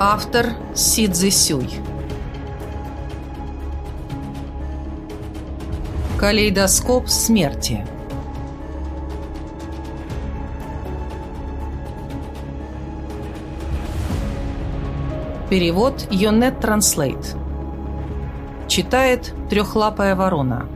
Автор Сидзи Сюй Калейдоскоп смерти. Перевод Юнет Транслейт. Читает Трехлапая ворона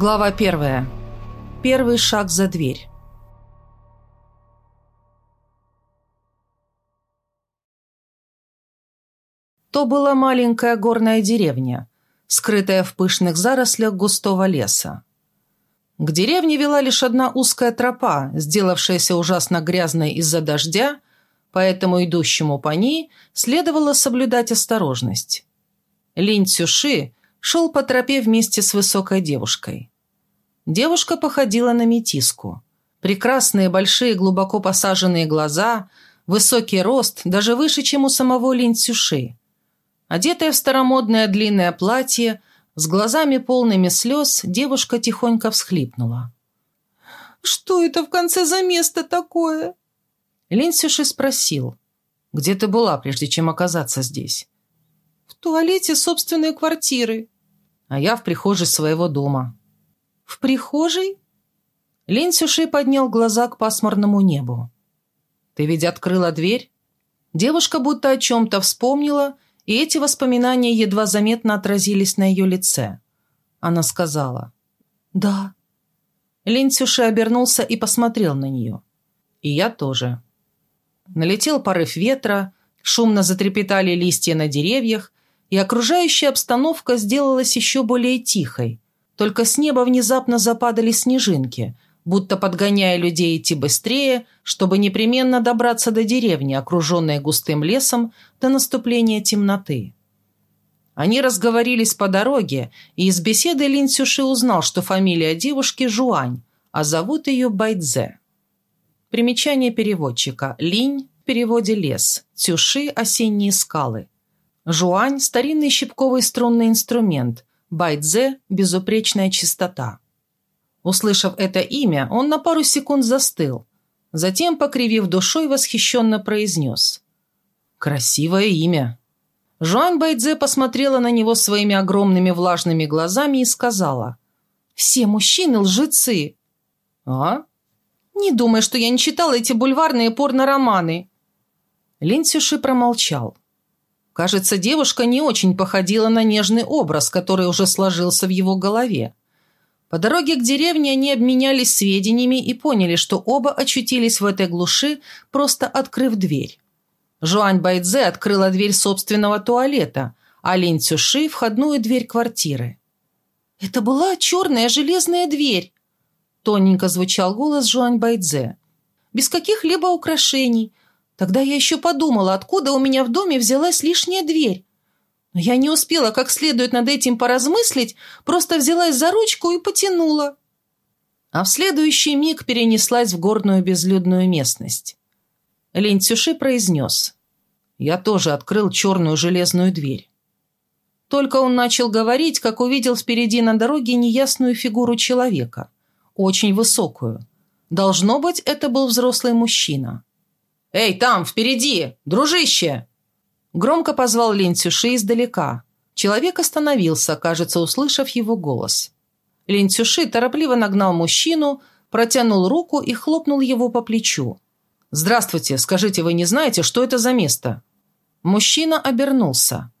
Глава первая. Первый шаг за дверь. То была маленькая горная деревня, скрытая в пышных зарослях густого леса. К деревне вела лишь одна узкая тропа, сделавшаяся ужасно грязной из-за дождя, поэтому идущему по ней следовало соблюдать осторожность. Линь Цюши шел по тропе вместе с высокой девушкой. Девушка походила на метиску. Прекрасные, большие, глубоко посаженные глаза, высокий рост, даже выше, чем у самого Лин Цюши. Одетая в старомодное длинное платье, с глазами полными слез, девушка тихонько всхлипнула. «Что это в конце за место такое?» Лин Цюши спросил. «Где ты была, прежде чем оказаться здесь?» «В туалете собственной квартиры». «А я в прихожей своего дома. «В прихожей?» Лин Сюши поднял глаза к пасмурному небу. «Ты ведь открыла дверь?» Девушка будто о чем-то вспомнила, и эти воспоминания едва заметно отразились на ее лице. Она сказала «Да». Лин Цюши обернулся и посмотрел на нее. «И я тоже». Налетел порыв ветра, шумно затрепетали листья на деревьях, и окружающая обстановка сделалась еще более тихой, только с неба внезапно западали снежинки, будто подгоняя людей идти быстрее, чтобы непременно добраться до деревни, окруженной густым лесом, до наступления темноты. Они разговорились по дороге, и из беседы Лин Цюши узнал, что фамилия девушки Жуань, а зовут ее Байдзе. Примечание переводчика. Линь в переводе лес, Цюши – осенние скалы. Жуань – старинный щипковый струнный инструмент – Байдзе – безупречная чистота. Услышав это имя, он на пару секунд застыл, затем, покривив душой, восхищенно произнес. «Красивое имя». Жуан Байдзе посмотрела на него своими огромными влажными глазами и сказала. «Все мужчины лжецы». «А?» «Не думай, что я не читала эти бульварные порно-романы». Лин Цюши промолчал. Кажется, девушка не очень походила на нежный образ, который уже сложился в его голове. По дороге к деревне они обменялись сведениями и поняли, что оба очутились в этой глуши, просто открыв дверь. Жуань Байдзе открыла дверь собственного туалета, а Лин Цюши – входную дверь квартиры. «Это была черная железная дверь», – тоненько звучал голос Жуань Байдзе. «Без каких-либо украшений, Тогда я еще подумала, откуда у меня в доме взялась лишняя дверь. Но я не успела как следует над этим поразмыслить, просто взялась за ручку и потянула. А в следующий миг перенеслась в горную безлюдную местность. Лень произнес. Я тоже открыл черную железную дверь. Только он начал говорить, как увидел впереди на дороге неясную фигуру человека. Очень высокую. Должно быть, это был взрослый мужчина. «Эй, там, впереди! Дружище!» Громко позвал Лин Цюши издалека. Человек остановился, кажется, услышав его голос. Лин Цюши торопливо нагнал мужчину, протянул руку и хлопнул его по плечу. «Здравствуйте, скажите, вы не знаете, что это за место?» Мужчина обернулся.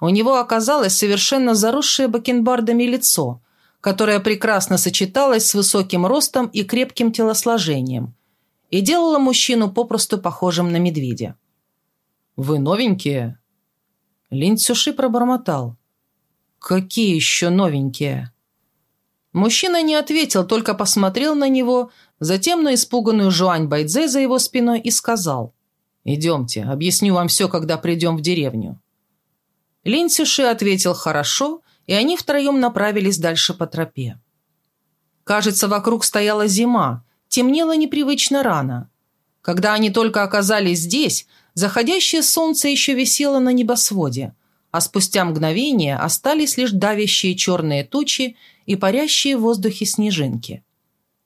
У него оказалось совершенно заросшее бакенбардами лицо, которое прекрасно сочеталось с высоким ростом и крепким телосложением – и делала мужчину попросту похожим на медведя. «Вы новенькие?» Лин Цюши пробормотал. «Какие еще новенькие?» Мужчина не ответил, только посмотрел на него, затем на испуганную Жуань Байдзе за его спиной и сказал. «Идемте, объясню вам все, когда придем в деревню». Лин Цюши ответил «хорошо», и они втроем направились дальше по тропе. Кажется, вокруг стояла зима, Темнело непривычно рано. Когда они только оказались здесь, заходящее солнце еще висело на небосводе, а спустя мгновение остались лишь давящие черные тучи и парящие в воздухе снежинки.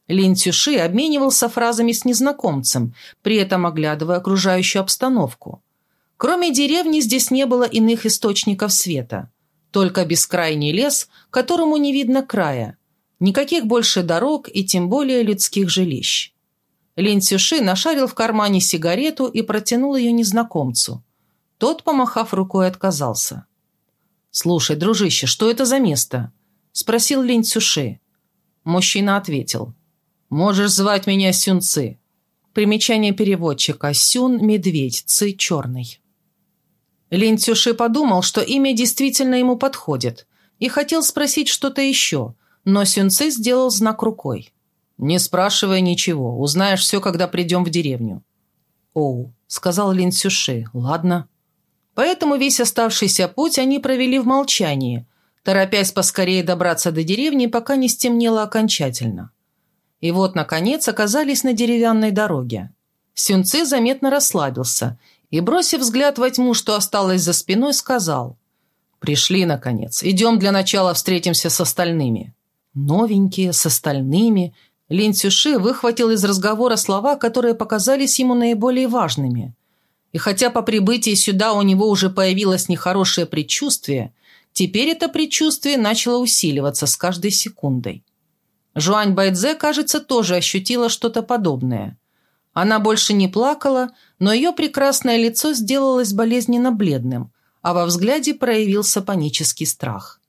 Лин Цюши обменивался фразами с незнакомцем, при этом оглядывая окружающую обстановку. Кроме деревни здесь не было иных источников света. Только бескрайний лес, которому не видно края. Никаких больше дорог и тем более людских жилищ. Лин Цюши нашарил в кармане сигарету и протянул ее незнакомцу. Тот, помахав рукой, отказался. «Слушай, дружище, что это за место?» – спросил Лин Цюши. Мужчина ответил – «Можешь звать меня Сюнцы». Примечание переводчика. Сюн – медведь, Ци – черный. Лин Цюши подумал, что имя действительно ему подходит, и хотел спросить что-то еще, но Сюнцы сделал знак рукой. «Не спрашивай ничего, узнаешь все, когда придем в деревню». «Оу», – сказал Лин Цюши, – «ладно». Поэтому весь оставшийся путь они провели в молчании, торопясь поскорее добраться до деревни, пока не стемнело окончательно. И вот, наконец, оказались на деревянной дороге. Сюнцы заметно расслабился и, бросив взгляд во тьму, что осталось за спиной, сказал «Пришли, наконец. Идем для начала встретимся с остальными». Новенькие, с остальными. Лин Цюши выхватил из разговора слова, которые показались ему наиболее важными. И хотя по прибытии сюда у него уже появилось нехорошее предчувствие, теперь это предчувствие начало усиливаться с каждой секундой. Жуань Байдзе, кажется, тоже ощутила что-то подобное. Она больше не плакала, но ее прекрасное лицо сделалось болезненно бледным, а во взгляде проявился панический страх.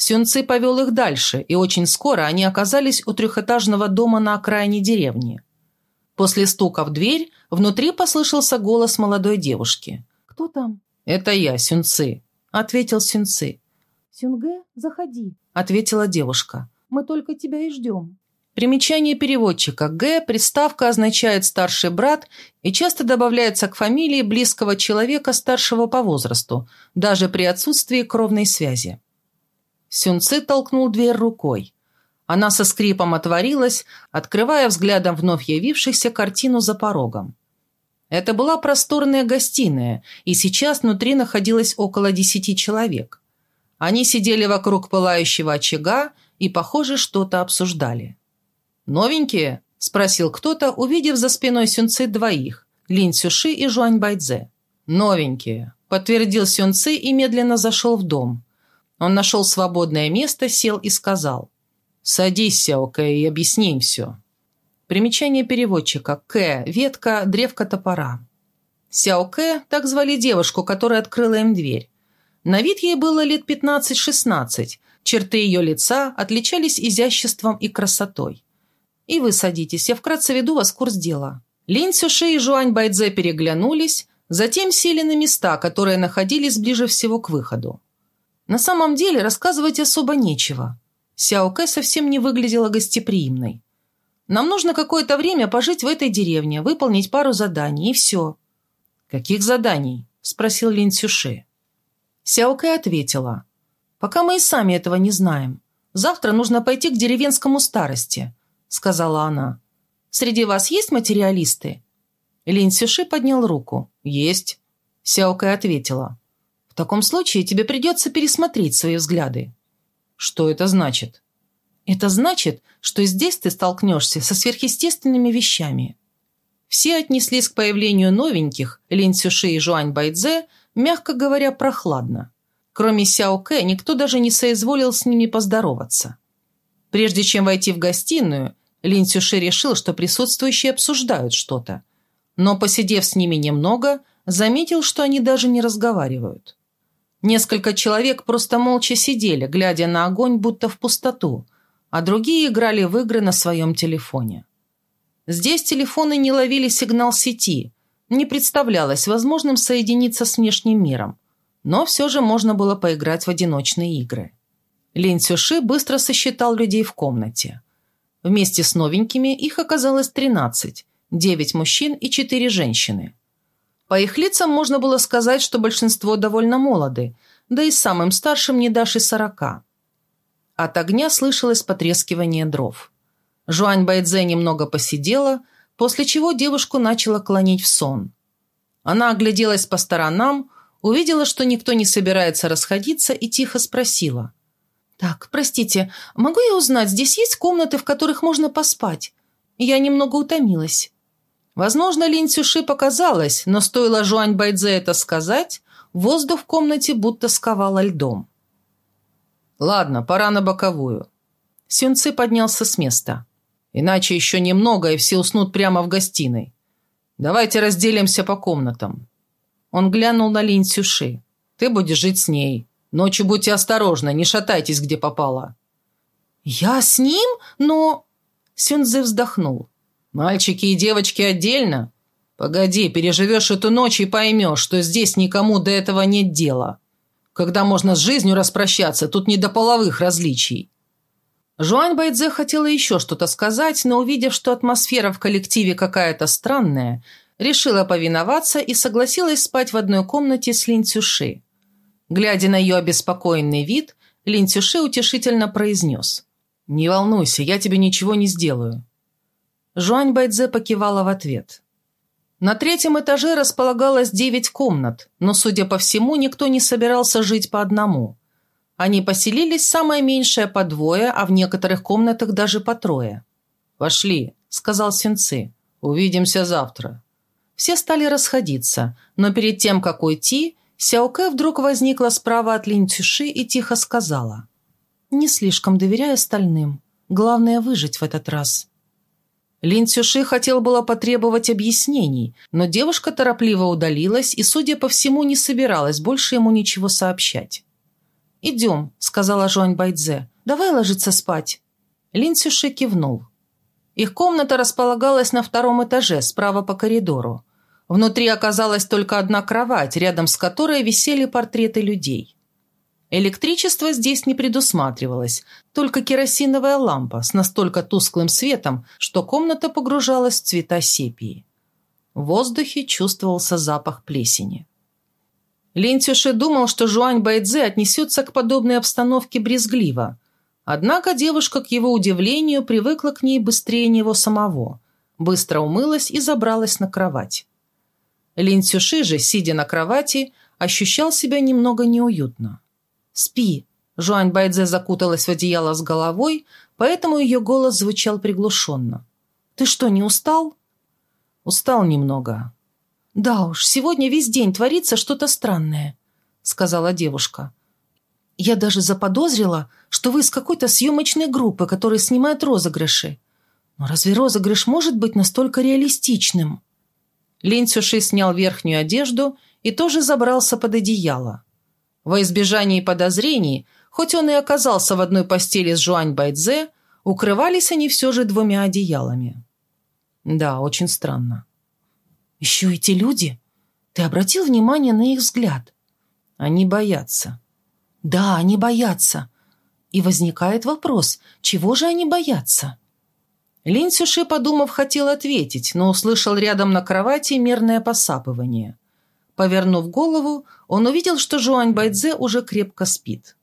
Сюнцы повел их дальше, и очень скоро они оказались у трехэтажного дома на окраине деревни. После стука в дверь внутри послышался голос молодой девушки. «Кто там?» «Это я, Сюнцы», — ответил Сюнцы. «Сюнге, заходи», — ответила девушка. Мы только тебя и ждем». Примечание переводчика. «Г» приставка означает «старший брат» и часто добавляется к фамилии близкого человека старшего по возрасту, даже при отсутствии кровной связи. Сюнцы толкнул дверь рукой. Она со скрипом отворилась, открывая взглядом вновь явившихся картину за порогом. Это была просторная гостиная, и сейчас внутри находилось около десяти человек. Они сидели вокруг пылающего очага и, похоже, что-то обсуждали. «Новенькие?» – спросил кто-то, увидев за спиной Сюнцы двоих – Лин Цюши и Жуань Байдзе. «Новенькие», – подтвердил Сюнцы и медленно зашел в дом. Он нашел свободное место, сел и сказал. «Садись, Сяо Кэ, и объясни им все». Примечание переводчика. Кэ – ветка, древко топора. Сяо Кэ – так звали девушку, которая открыла им дверь. На вид ей было лет 15-16, Черты ее лица отличались изяществом и красотой. «И вы садитесь, я вкратце веду вас курс дела». Лин Сюши и Жуань Байдзе переглянулись, затем сели на места, которые находились ближе всего к выходу. На самом деле рассказывать особо нечего. Сяо Кэ совсем не выглядела гостеприимной. Нам нужно какое-то время пожить в этой деревне, выполнить пару заданий, и все». «Каких заданий?» – спросил Лин Цюши. Сяо Кэ ответила. «Пока мы и сами этого не знаем. Завтра нужно пойти к деревенскому старости», — сказала она. «Среди вас есть материалисты?» Лин Сюши поднял руку. «Есть», — Сяокай ответила. «В таком случае тебе придется пересмотреть свои взгляды». «Что это значит?» «Это значит, что здесь ты столкнешься со сверхъестественными вещами». Все отнеслись к появлению новеньких, Лин Сюши и Жуань Байдзе, мягко говоря, прохладно. Кроме Сяо Кэ, никто даже не соизволил с ними поздороваться. Прежде чем войти в гостиную, Лин Цюши решил, что присутствующие обсуждают что-то. Но, посидев с ними немного, заметил, что они даже не разговаривают. Несколько человек просто молча сидели, глядя на огонь, будто в пустоту, а другие играли в игры на своем телефоне. Здесь телефоны не ловили сигнал сети, не представлялось возможным соединиться с внешним миром, но все же можно было поиграть в одиночные игры. Лин Цюши быстро сосчитал людей в комнате. Вместе с новенькими их оказалось 13, 9 мужчин и 4 женщины. По их лицам можно было сказать, что большинство довольно молоды, да и самым старшим не дашь и сорока. От огня слышалось потрескивание дров. Жуань Байдзе немного посидела, после чего девушку начала клонить в сон. Она огляделась по сторонам, увидела, что никто не собирается расходиться, и тихо спросила. «Так, простите, могу я узнать, здесь есть комнаты, в которых можно поспать? Я немного утомилась». Возможно, Лин Цюши показалось, но стоило Жуань Байдзе это сказать, воздух в комнате будто сковало льдом. «Ладно, пора на боковую». Сюнцы поднялся с места. «Иначе еще немного, и все уснут прямо в гостиной. Давайте разделимся по комнатам». Он глянул на Лин Цюши. «Ты будешь жить с ней. Ночью будьте осторожны, не шатайтесь, где попало». «Я с ним? Но...» Сюнзы вздохнул. «Мальчики и девочки отдельно? Погоди, переживешь эту ночь и поймешь, что здесь никому до этого нет дела. Когда можно с жизнью распрощаться, тут не до половых различий». Жуань Байдзе хотела еще что-то сказать, но, увидев, что атмосфера в коллективе какая-то странная, решила повиноваться и согласилась спать в одной комнате с Лин Цюши. Глядя на ее обеспокоенный вид, Лин Цюши утешительно произнес. «Не волнуйся, я тебе ничего не сделаю». Жуань Байдзе покивала в ответ. На третьем этаже располагалось девять комнат, но, судя по всему, никто не собирался жить по одному. Они поселились самое меньшее по двое, а в некоторых комнатах даже по трое. «Пошли», — сказал Сюнцы. «Увидимся завтра». Все стали расходиться, но перед тем, как уйти, Сяоке вдруг возникла справа от Линь Цюши и тихо сказала. «Не слишком доверяй остальным. Главное – выжить в этот раз». Лин Цюши хотел было потребовать объяснений, но девушка торопливо удалилась и, судя по всему, не собиралась больше ему ничего сообщать. «Идем», — сказала Жуань Байдзе. «Давай ложиться спать». Лин Цюши кивнул. Их комната располагалась на втором этаже, справа по коридору. Внутри оказалась только одна кровать, рядом с которой висели портреты людей. Электричество здесь не предусматривалось, только керосиновая лампа с настолько тусклым светом, что комната погружалась в цвета сепии. В воздухе чувствовался запах плесени. Лин Цюши думал, что Жуань Байдзе отнесется к подобной обстановке брезгливо. Однако девушка, к его удивлению, привыкла к ней быстрее него самого. Быстро умылась и забралась на кровать. Лин Цюши же, сидя на кровати, ощущал себя немного неуютно. «Спи!» Жуань Байдзе закуталась в одеяло с головой, поэтому ее голос звучал приглушенно. «Ты что, не устал?» «Устал немного». «Да уж, сегодня весь день творится что-то странное», — сказала девушка. «Я даже заподозрила, что вы из какой-то съемочной группы, которая снимает розыгрыши. Но разве розыгрыш может быть настолько реалистичным?» Лин Цюши снял верхнюю одежду и тоже забрался под одеяло. Во избежании подозрений, хоть он и оказался в одной постели с Жуань Байдзе, укрывались они все же двумя одеялами. Да, очень странно. «Еще эти люди? Ты обратил внимание на их взгляд?» «Они боятся». «Да, они боятся». И возникает вопрос, чего же они боятся? Лин Цюши, подумав, хотел ответить, но услышал рядом на кровати мерное посапывание. Повернув голову, он увидел, что Жуань Байдзе уже крепко спит.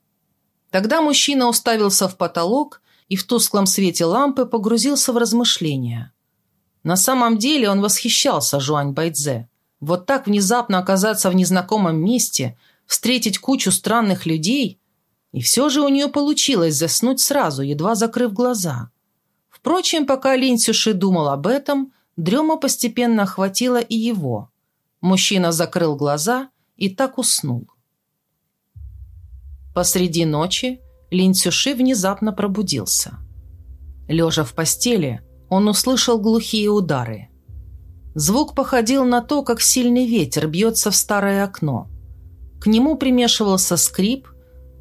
Тогда мужчина уставился в потолок и в тусклом свете лампы погрузился в размышления. На самом деле он восхищался Жуань Байдзе. Вот так внезапно оказаться в незнакомом месте, встретить кучу странных людей, и все же у нее получилось заснуть сразу, едва закрыв глаза – Впрочем, пока Лин Цюши думал об этом, дрема постепенно охватила и его. Мужчина закрыл глаза и так уснул. Посреди ночи Лин Цюши внезапно пробудился. Лежа в постели, он услышал глухие удары. Звук походил на то, как сильный ветер бьется в старое окно. К нему примешивался скрип,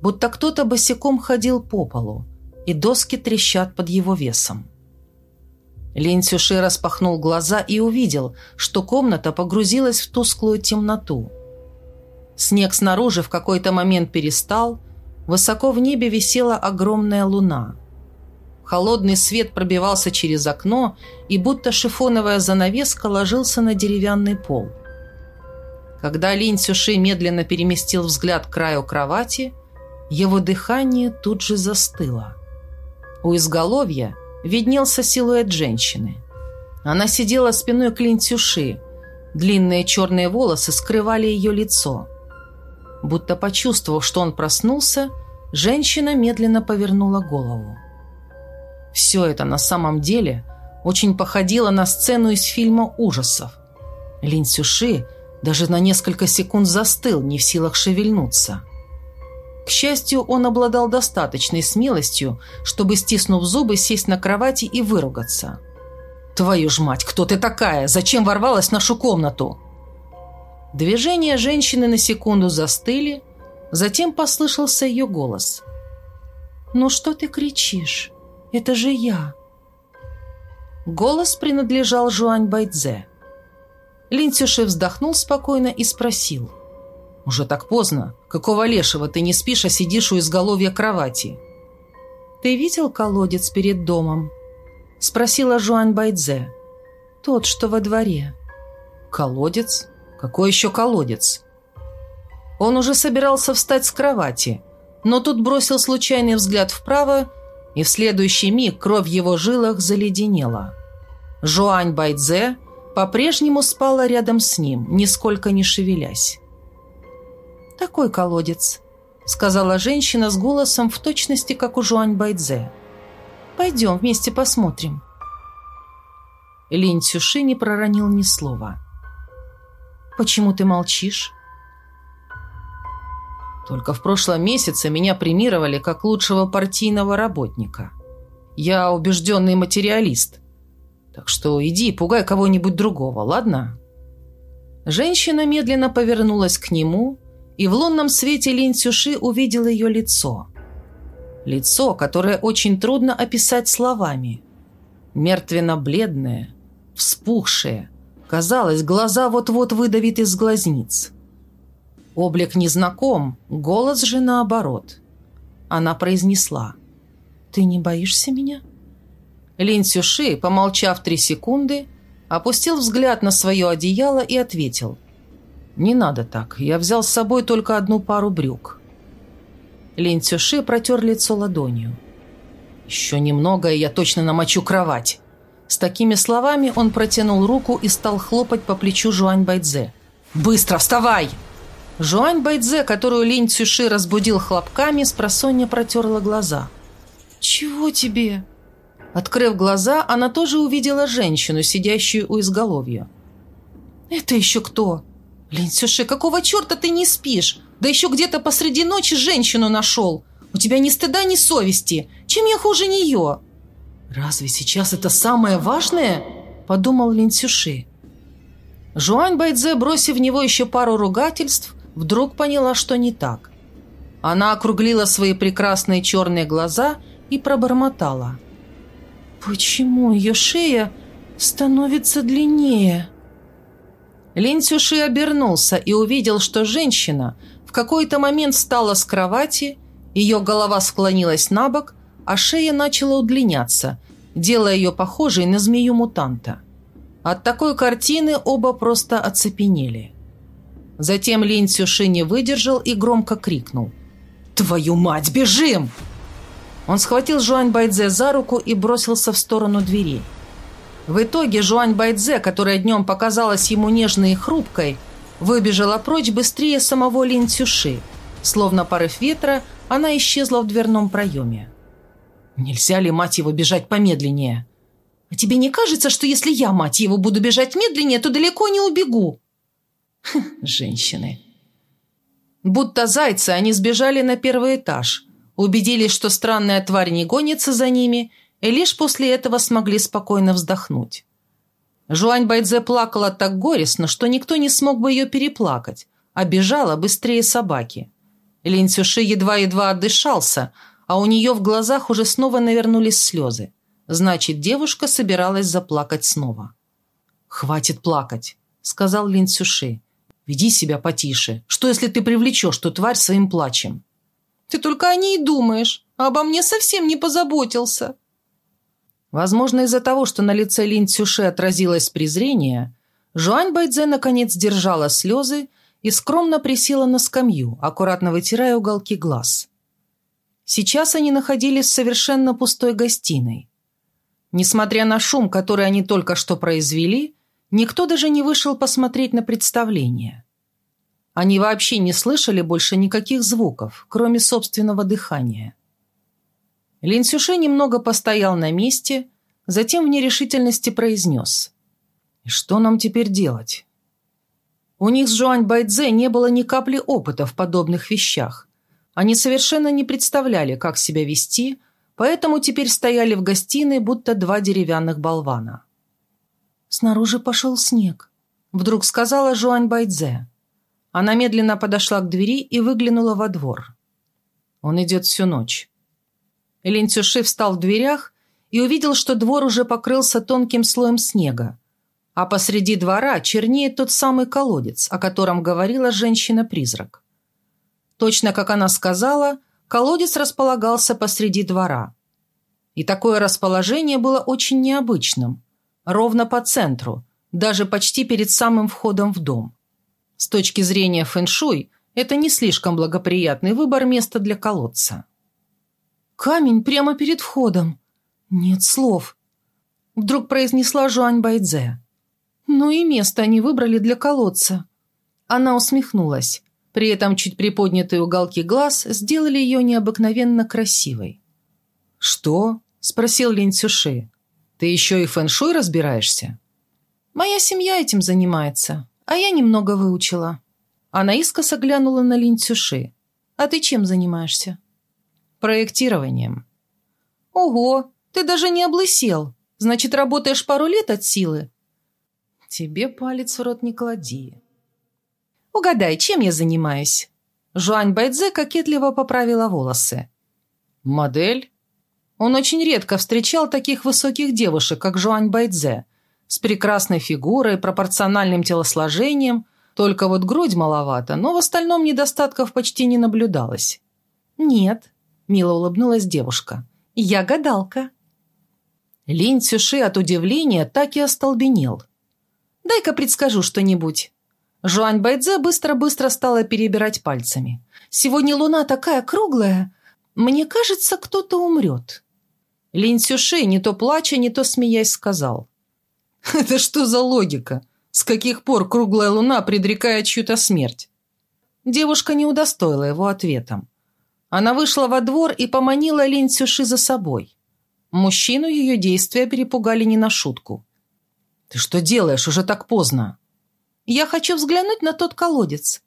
будто кто-то босиком ходил по полу, и доски трещат под его весом. Лин Цюши распахнул глаза и увидел, что комната погрузилась в тусклую темноту. Снег снаружи в какой-то момент перестал, высоко в небе висела огромная луна. Холодный свет пробивался через окно и будто шифоновая занавеска ложился на деревянный пол. Когда Лин Цюши медленно переместил взгляд к краю кровати, его дыхание тут же застыло. У изголовья – виднелся силуэт женщины. Она сидела спиной к Лин Цюши. Длинные черные волосы скрывали ее лицо. Будто почувствовав, что он проснулся, женщина медленно повернула голову. Все это на самом деле очень походило на сцену из фильма ужасов. Лин Цюши даже на несколько секунд застыл, не в силах шевельнуться. К счастью, он обладал достаточной смелостью, чтобы, стиснув зубы, сесть на кровати и выругаться. «Твою ж мать, кто ты такая? Зачем ворвалась в нашу комнату?» Движения женщины на секунду застыли, затем послышался ее голос. «Ну что ты кричишь? Это же я!» Голос принадлежал Жуань Байдзе. Лин Цюши вздохнул спокойно и спросил. «Уже так поздно. Какого лешего ты не спишь, а сидишь у изголовья кровати?» «Ты видел колодец перед домом?» Спросила Жуань Байдзе. «Тот, что во дворе». «Колодец? Какой еще колодец?» Он уже собирался встать с кровати, но тут бросил случайный взгляд вправо, и в следующий миг кровь в его жилах заледенела. Жуань Байдзе по-прежнему спала рядом с ним, нисколько не шевелясь такой колодец», — сказала женщина с голосом в точности, как у Жуань Байдзе. «Пойдем вместе посмотрим». Линь Цюши не проронил ни слова. «Почему ты молчишь?» Только в прошлом месяце меня премировали как лучшего партийного работника. Я убежденный материалист. Так что иди, пугай кого-нибудь другого, ладно?» Женщина медленно повернулась к нему и в лунном свете Лин Цюши увидел ее лицо. Лицо, которое очень трудно описать словами. Мертвенно-бледное, вспухшее. Казалось, глаза вот-вот выдавит из глазниц. Облик незнаком, голос же наоборот. Она произнесла. «Ты не боишься меня?» Лин Цюши, помолчав три секунды, опустил взгляд на свое одеяло и ответил – «Не надо так. Я взял с собой только одну пару брюк». Лин Цюши протер лицо ладонью. «Еще немного, и я точно намочу кровать». С такими словами он протянул руку и стал хлопать по плечу Жуань Байдзе. «Быстро, вставай!» Жуань Байдзе, которую Линь Цюши разбудил хлопками, с просонья протерла глаза. «Чего тебе?» Открыв глаза, она тоже увидела женщину, сидящую у изголовья. «Это еще кто?» «Линсюши, какого черта ты не спишь? Да еще где-то посреди ночи женщину нашел. У тебя ни стыда, ни совести. Чем я хуже нее?» «Разве сейчас это самое важное?» – подумал Линсюши. Жуань Байдзе, бросив в него еще пару ругательств, вдруг поняла, что не так. Она округлила свои прекрасные черные глаза и пробормотала. «Почему ее шея становится длиннее?» Лин Цюши обернулся и увидел, что женщина в какой-то момент встала с кровати, ее голова склонилась на бок, а шея начала удлиняться, делая ее похожей на змею-мутанта. От такой картины оба просто оцепенели. Затем Лин Цюши не выдержал и громко крикнул. «Твою мать, бежим!» Он схватил Жуань Байдзе за руку и бросился в сторону двери. В итоге Жуань Байдзе, которая днем показалась ему нежной и хрупкой, выбежала прочь быстрее самого Лин Цюши. Словно порыв ветра, она исчезла в дверном проеме. «Нельзя ли, мать его, бежать помедленнее?» «А тебе не кажется, что если я, мать его, буду бежать медленнее, то далеко не убегу?» Хм, женщины. Будто зайцы, они сбежали на первый этаж, убедились, что странная тварь не гонится за ними – и лишь после этого смогли спокойно вздохнуть. Жуань Байдзе плакала так горестно, что никто не смог бы ее переплакать, а бежала быстрее собаки. Лин Цюши едва-едва отдышался, а у нее в глазах уже снова навернулись слезы. Значит, девушка собиралась заплакать снова. «Хватит плакать», — сказал Лин Цюши. «Веди себя потише. Что, если ты привлечешь ту тварь своим плачем?» «Ты только о ней думаешь, а обо мне совсем не позаботился», Возможно, из-за того, что на лице Лин Цюше отразилось презрение, Жуань Байдзе наконец держала слезы и скромно присела на скамью, аккуратно вытирая уголки глаз. Сейчас они находились в совершенно пустой гостиной. Несмотря на шум, который они только что произвели, никто даже не вышел посмотреть на представление. Они вообще не слышали больше никаких звуков, кроме собственного дыхания. Лин Сюше немного постоял на месте, затем в нерешительности произнес. «И что нам теперь делать?» У них с Жуань Байдзе не было ни капли опыта в подобных вещах. Они совершенно не представляли, как себя вести, поэтому теперь стояли в гостиной, будто два деревянных болвана. «Снаружи пошел снег», — вдруг сказала Жуань Байдзе. Она медленно подошла к двери и выглянула во двор. Он идет всю ночь. Лин Цюши встал в дверях и увидел, что двор уже покрылся тонким слоем снега, а посреди двора чернеет тот самый колодец, о котором говорила женщина-призрак. Точно как она сказала, колодец располагался посреди двора. И такое расположение было очень необычным, ровно по центру, даже почти перед самым входом в дом. С точки зрения фэншуй, это не слишком благоприятный выбор места для колодца. «Камень прямо перед входом. Нет слов», — вдруг произнесла Жуань Байдзе. Ну и место они выбрали для колодца. Она усмехнулась. При этом чуть приподнятые уголки глаз сделали ее необыкновенно красивой. «Что?» – спросил Лин Цюши. «Ты еще и фэншуй разбираешься?» «Моя семья этим занимается, а я немного выучила». Она искоса глянула на Лин Цюши. «А ты чем занимаешься?» «Проектированием». «Ого, ты даже не облысел. Значит, работаешь пару лет от силы?» «Тебе палец в рот не клади». «Угадай, чем я занимаюсь?» Жуань Байдзе кокетливо поправила волосы. «Модель?» Он очень редко встречал таких высоких девушек, как Жуань Байдзе, с прекрасной фигурой, пропорциональным телосложением, только вот грудь маловато, но в остальном недостатков почти не наблюдалось. «Нет», — мило улыбнулась девушка, — «я гадалка». Линь Цюши от удивления так и остолбенел. Дай-ка предскажу что-нибудь». Жуань Байдзе быстро-быстро стала перебирать пальцами. «Сегодня луна такая круглая. Мне кажется, кто-то умрет». Лин Сюши, не то плача, не то смеясь, сказал. «Это что за логика? С каких пор круглая луна предрекает чью-то смерть?» Девушка не удостоила его ответом. Она вышла во двор и поманила Лин Сюши за собой. Мужчину ее действия перепугали не на шутку. «Ты что делаешь? Уже так поздно!» «Я хочу взглянуть на тот колодец».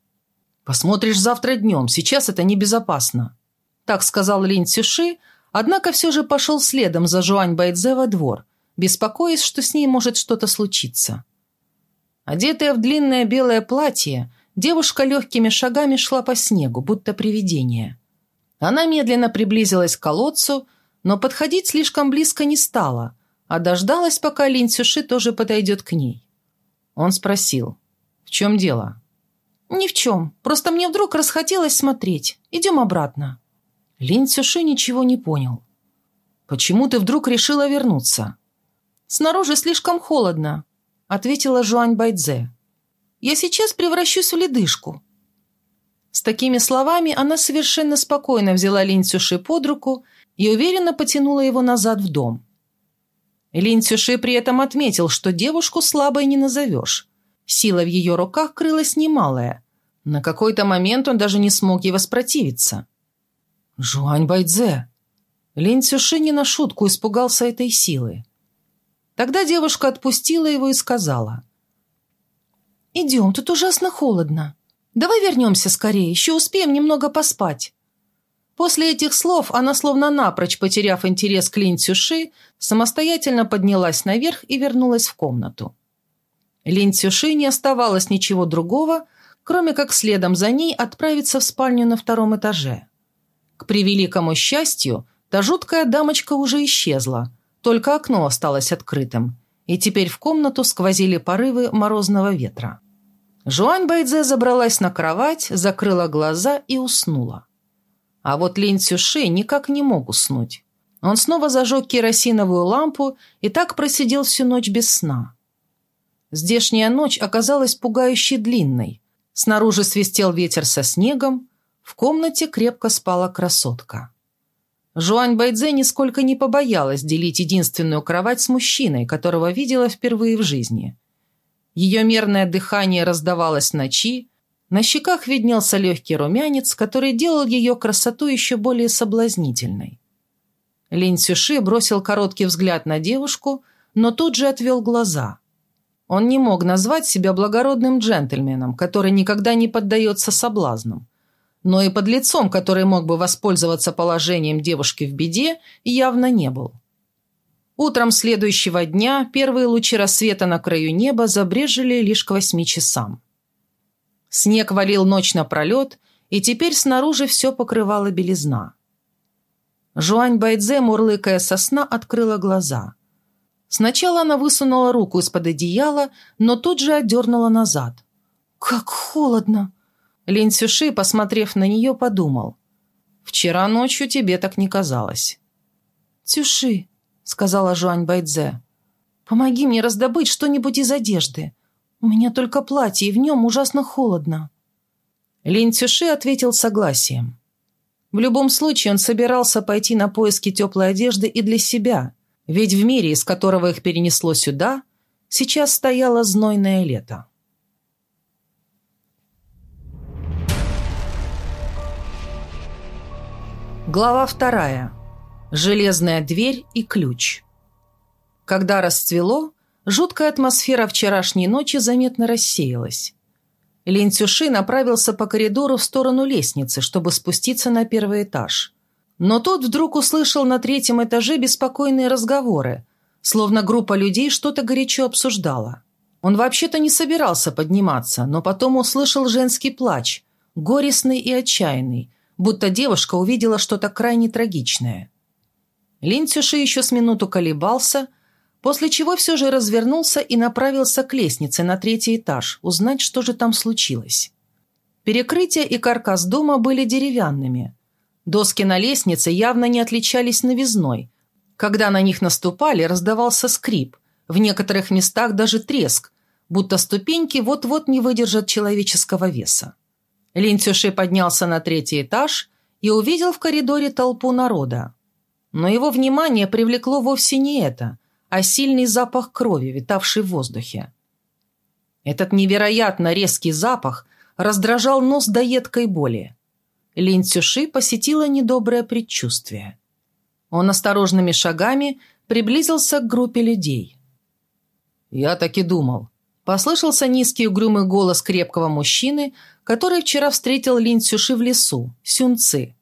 «Посмотришь завтра днем. Сейчас это небезопасно». Так сказал Лин Цюши, однако все же пошел следом за Жуань Байдзе во двор, беспокоясь, что с ней может что-то случиться. Одетая в длинное белое платье, девушка легкими шагами шла по снегу, будто привидение. Она медленно приблизилась к колодцу, но подходить слишком близко не стала – а дождалась, пока Лин Цюши тоже подойдет к ней. Он спросил, в чем дело? «Ни в чем. Просто мне вдруг расхотелось смотреть. Идем обратно». Лин Цюши ничего не понял. «Почему ты вдруг решила вернуться?» «Снаружи слишком холодно», — ответила Жуань Байдзе. «Я сейчас превращусь в ледышку». С такими словами она совершенно спокойно взяла Лин Цюши под руку и уверенно потянула его назад в дом. Лин Цюши при этом отметил, что девушку слабой не назовешь. Сила в ее руках крылась немалая. На какой-то момент он даже не смог ей воспротивиться. «Жуань Байдзе!» Лин Цюши не на шутку испугался этой силы. Тогда девушка отпустила его и сказала. «Идем, тут ужасно холодно. Давай вернемся скорее, еще успеем немного поспать». После этих слов она, словно напрочь потеряв интерес к Лин Цюши, самостоятельно поднялась наверх и вернулась в комнату. Лин Цюши не оставалось ничего другого, кроме как следом за ней отправиться в спальню на втором этаже. К превеликому счастью, та жуткая дамочка уже исчезла, только окно осталось открытым, и теперь в комнату сквозили порывы морозного ветра. Жуань Байдзе забралась на кровать, закрыла глаза и уснула. А вот Лин Цюши никак не мог уснуть. Он снова зажег керосиновую лампу и так просидел всю ночь без сна. Здешняя ночь оказалась пугающе длинной. Снаружи свистел ветер со снегом, в комнате крепко спала красотка. Жуань Байдзе нисколько не побоялась делить единственную кровать с мужчиной, которого видела впервые в жизни. Ее мерное дыхание раздавалось ночи, на щеках виднелся легкий румянец, который делал ее красоту еще более соблазнительной. Лин Цюши бросил короткий взгляд на девушку, но тут же отвел глаза. Он не мог назвать себя благородным джентльменом, который никогда не поддается соблазнам но и под лицом, который мог бы воспользоваться положением девушки в беде, явно не был. Утром следующего дня первые лучи рассвета на краю неба забрежили лишь к восьми часам. Снег валил ночь напролет, и теперь снаружи все покрывала белизна. Жуань Байдзе, мурлыкая со сна, открыла глаза. Сначала она высунула руку из-под одеяла, но тут же отдернула назад. «Как холодно!» Лин Цюши, посмотрев на нее, подумал. «Вчера ночью тебе так не казалось». «Цюши», — сказала Жуань Байдзе, — «помоги мне раздобыть что-нибудь из одежды. У меня только платье, и в нем ужасно холодно». Лин Цюши ответил согласием. В любом случае он собирался пойти на поиски теплой одежды и для себя, ведь в мире, из которого их перенесло сюда, сейчас стояло знойное лето. Глава вторая. Железная дверь и ключ. Когда расцвело, жуткая атмосфера вчерашней ночи заметно рассеялась. Лин Цюши направился по коридору в сторону лестницы, чтобы спуститься на первый этаж. Но тот вдруг услышал на третьем этаже беспокойные разговоры, словно группа людей что-то горячо обсуждала. Он вообще-то не собирался подниматься, но потом услышал женский плач, горестный и отчаянный, будто девушка увидела что-то крайне трагичное. Лин Цюши еще с минуту колебался, после чего все же развернулся и направился к лестнице на третий этаж, узнать, что же там случилось. Перекрытие и каркас дома были деревянными. Доски на лестнице явно не отличались новизной. Когда на них наступали, раздавался скрип, в некоторых местах даже треск, будто ступеньки вот-вот не выдержат человеческого веса. Лин Цюши поднялся на третий этаж и увидел в коридоре толпу народа. Но его внимание привлекло вовсе не это, а сильный запах крови, витавший в воздухе. Этот невероятно резкий запах раздражал нос до едкой боли. Лин Цюши посетила недоброе предчувствие. Он осторожными шагами приблизился к группе людей. «Я так и думал», Послышался низкий угрюмый голос крепкого мужчины, который вчера встретил Лин Цюши в лесу, Сюнцы.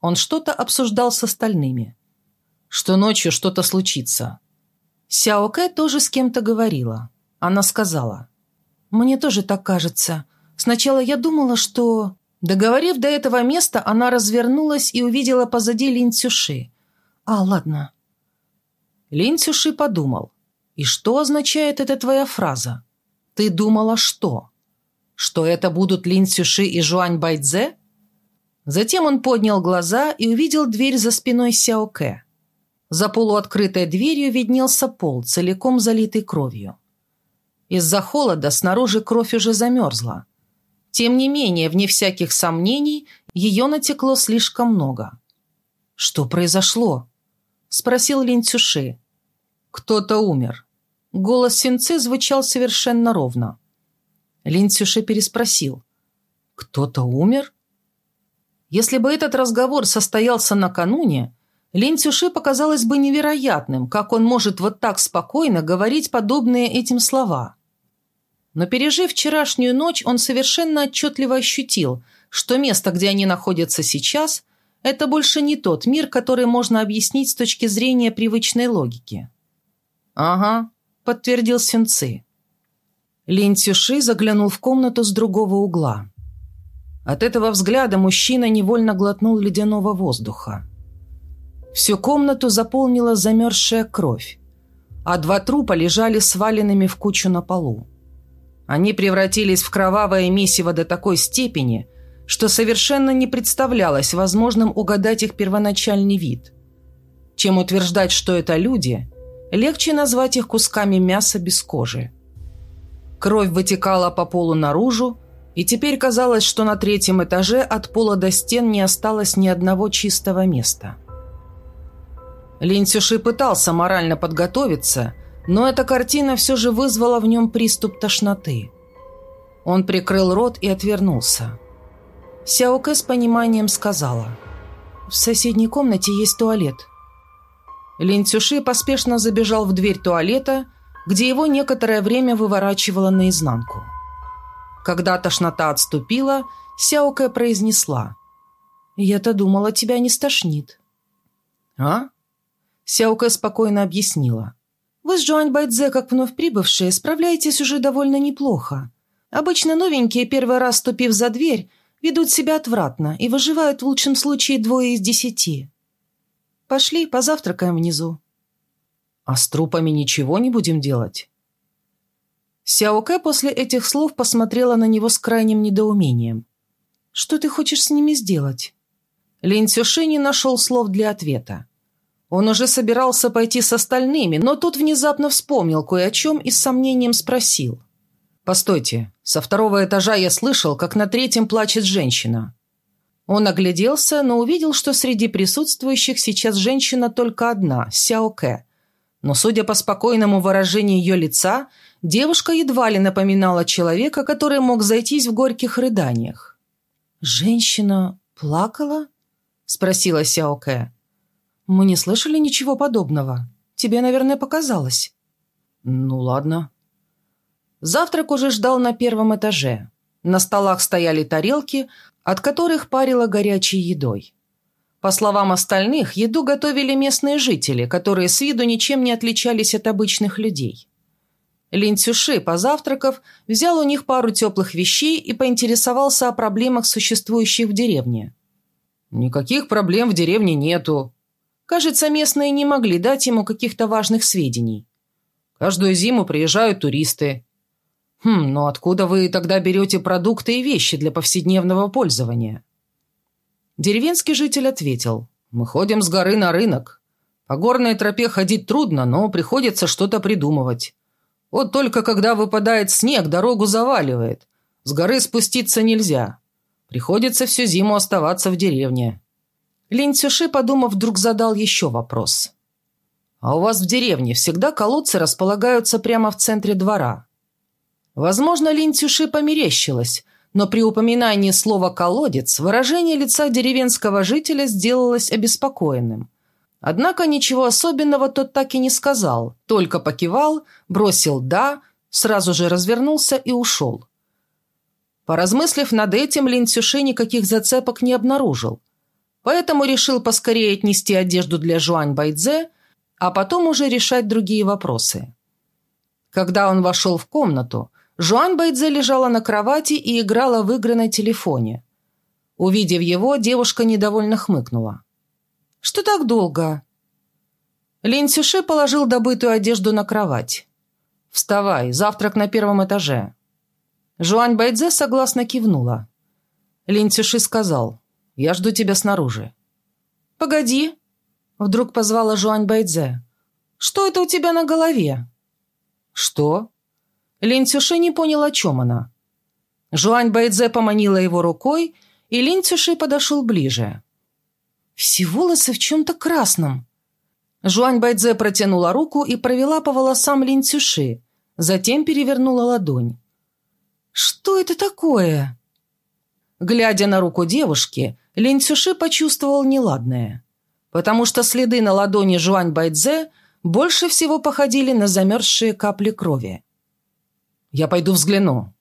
Он что-то обсуждал с остальными. Что ночью что-то случится. Сяо Кэ тоже с кем-то говорила. Она сказала. «Мне тоже так кажется. Сначала я думала, что...» Договорив до этого места, она развернулась и увидела позади Лин Цюши. «А, ладно». Лин Цюши подумал. «И что означает эта твоя фраза?» «Ты думала что? Что это будут Лин Цюши и Жуань Байдзе?» Затем он поднял глаза и увидел дверь за спиной Сяо Кэ. За полуоткрытой дверью виднелся пол, целиком залитый кровью. Из-за холода снаружи кровь уже замерзла. Тем не менее, вне всяких сомнений, ее натекло слишком много. «Что произошло?» – спросил Лин Цюши. «Кто-то умер», Голос Синцы звучал совершенно ровно. Лин Цюше переспросил. «Кто-то умер?» Если бы этот разговор состоялся накануне, Лин Цюши показалось бы невероятным, как он может вот так спокойно говорить подобные этим слова. Но пережив вчерашнюю ночь, он совершенно отчетливо ощутил, что место, где они находятся сейчас, это больше не тот мир, который можно объяснить с точки зрения привычной логики. «Ага, – подтвердил Сюнцы. Лин Цюши заглянул в комнату с другого угла. От этого взгляда мужчина невольно глотнул ледяного воздуха. Всю комнату заполнила замерзшая кровь, а два трупа лежали сваленными в кучу на полу. Они превратились в кровавое месиво до такой степени, что совершенно не представлялось возможным угадать их первоначальный вид. Чем утверждать, что это люди, Легче назвать их кусками мяса без кожи. Кровь вытекала по полу наружу, и теперь казалось, что на третьем этаже от пола до стен не осталось ни одного чистого места. Лин Цюши пытался морально подготовиться, но эта картина все же вызвала в нем приступ тошноты. Он прикрыл рот и отвернулся. Сяоке с пониманием сказала. «В соседней комнате есть туалет». Лин Цюши поспешно забежал в дверь туалета, где его некоторое время выворачивало наизнанку. Когда тошнота отступила, Сяоке произнесла. «Я-то думала, тебя не стошнит». «А?» Сяоке спокойно объяснила. «Вы с Жуань Байдзе, как вновь прибывшие, справляетесь уже довольно неплохо. Обычно новенькие, первый раз ступив за дверь, ведут себя отвратно и выживают в лучшем случае двое из десяти. Пошли, позавтракаем внизу». «А с трупами ничего не будем делать?» Сяоке после этих слов посмотрела на него с крайним недоумением. «Что ты хочешь с ними сделать?» Лин Цюши не нашел слов для ответа. Он уже собирался пойти с остальными, но тут внезапно вспомнил кое о чем и с сомнением спросил. «Постойте, со второго этажа я слышал, как на третьем плачет женщина». Он огляделся, но увидел, что среди присутствующих сейчас женщина только одна – Сяо Кэ. Но, судя по спокойному выражению ее лица, девушка едва ли напоминала человека, который мог зайтись в горьких рыданиях. «Женщина плакала?» – спросила Сяо Кэ. «Мы не слышали ничего подобного. Тебе, наверное, показалось». «Ну, ладно». Завтрак уже ждал на первом этаже. На столах стояли тарелки, от которых парило горячей едой. По словам остальных, еду готовили местные жители, которые с виду ничем не отличались от обычных людей. Лин Цюши, позавтракав, взял у них пару теплых вещей и поинтересовался о проблемах, существующих в деревне. «Никаких проблем в деревне нету», Кажется, местные не могли дать ему каких-то важных сведений. Каждую зиму приезжают туристы. Хм, но откуда вы тогда берете продукты и вещи для повседневного пользования? Деревенский житель ответил. Мы ходим с горы на рынок. По горной тропе ходить трудно, но приходится что-то придумывать. Вот только когда выпадает снег, дорогу заваливает. С горы спуститься нельзя. Приходится всю зиму оставаться в деревне. Лин Цюши, подумав, вдруг задал еще вопрос. «А у вас в деревне всегда колодцы располагаются прямо в центре двора?» Возможно, Лин Цюши померещилась, но при упоминании слова «колодец» выражение лица деревенского жителя сделалось обеспокоенным. Однако ничего особенного тот так и не сказал, только покивал, бросил «да», сразу же развернулся и ушел. Поразмыслив над этим, Лин Цюши никаких зацепок не обнаружил – поэтому решил поскорее отнести одежду для Жуань Байдзе, а потом уже решать другие вопросы. Когда он вошел в комнату, Жуань Байдзе лежала на кровати и играла в игры на телефоне. Увидев его, девушка недовольно хмыкнула. «Что так долго?» Лин Цюше положил добытую одежду на кровать. «Вставай, завтрак на первом этаже». Жуань Байдзе согласно кивнула. Лин Цюши сказал, я жду тебя снаружи». «Погоди», — вдруг позвала Жуань Байдзе. «Что это у тебя на голове?» «Что?» Лин Цюши не понял, о чем она. Жуань Байдзе поманила его рукой, и Лин Цюши подошел ближе. «Все волосы в чем-то красном». Жуань Байдзе протянула руку и провела по волосам Лин Цюши, затем перевернула ладонь. «Что это такое?» Глядя на руку девушки, Лин Цюши почувствовал неладное, потому что следы на ладони Жуань Байдзе больше всего походили на замерзшие капли крови. «Я пойду взгляну».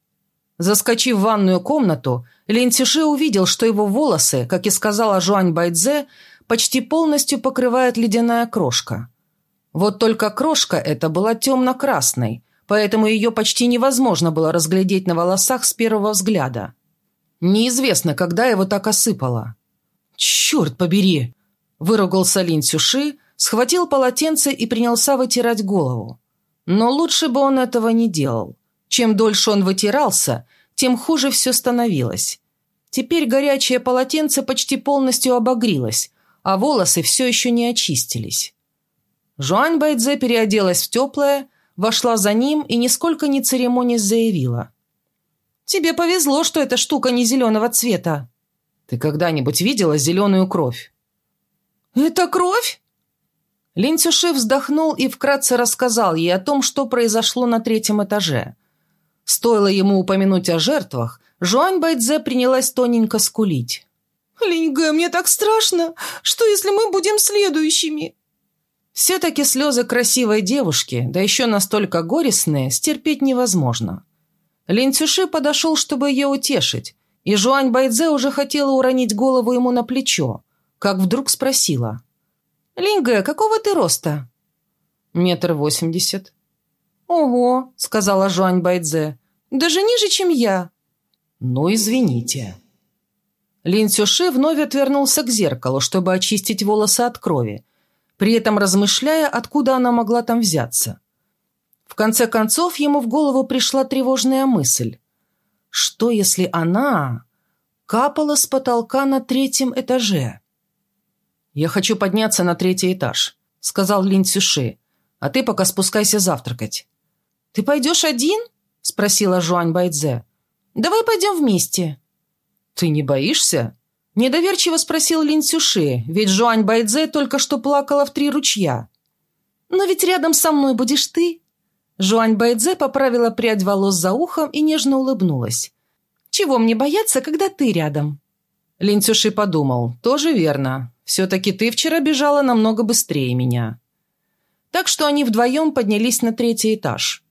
Заскочив в ванную комнату, Лин Цюши увидел, что его волосы, как и сказала Жуань Байдзе, почти полностью покрывает ледяная крошка. Вот только крошка эта была темно-красной, поэтому ее почти невозможно было разглядеть на волосах с первого взгляда. Неизвестно, когда его так осыпало. «Черт побери!» – выругался Лин Цюши, схватил полотенце и принялся вытирать голову. Но лучше бы он этого не делал. Чем дольше он вытирался, тем хуже все становилось. Теперь горячее полотенце почти полностью обогрелось, а волосы все еще не очистились. Жуань Байдзе переоделась в теплое, вошла за ним и нисколько не церемонясь заявила. Тебе повезло, что эта штука не зеленого цвета. Ты когда-нибудь видела зеленую кровь? Это кровь? Лин Цюши вздохнул и вкратце рассказал ей о том, что произошло на третьем этаже. Стоило ему упомянуть о жертвах, Жуань Байдзе принялась тоненько скулить. «Линьгэ, мне так страшно! Что, если мы будем следующими?» Все-таки слезы красивой девушки, да еще настолько горестные, стерпеть невозможно. Лин Цюши подошел, чтобы ее утешить, и Жуань Байдзе уже хотела уронить голову ему на плечо, как вдруг спросила. «Линге, какого ты роста?» «Метр восемьдесят». «Ого», — сказала Жуань Байдзе, — «даже ниже, чем я». «Ну, извините». Лин Цюши вновь отвернулся к зеркалу, чтобы очистить волосы от крови, при этом размышляя, откуда она могла там взяться. В конце концов, ему в голову пришла тревожная мысль. Что, если она капала с потолка на третьем этаже? «Я хочу подняться на третий этаж», — сказал Лин Цюши, «а ты пока спускайся завтракать». «Ты пойдешь один?» — спросила Жуань Байдзе. «Давай пойдем вместе». «Ты не боишься?» Недоверчиво спросил Лин Цюши, ведь Жуань Байдзе только что плакала в три ручья. «Но ведь рядом со мной будешь ты». Жуань Байдзе поправила прядь волос за ухом и нежно улыбнулась. «Чего мне бояться, когда ты рядом?» Лин Цюши подумал, тоже верно. Все-таки ты вчера бежала намного быстрее меня. Так что они вдвоем поднялись на третий этаж.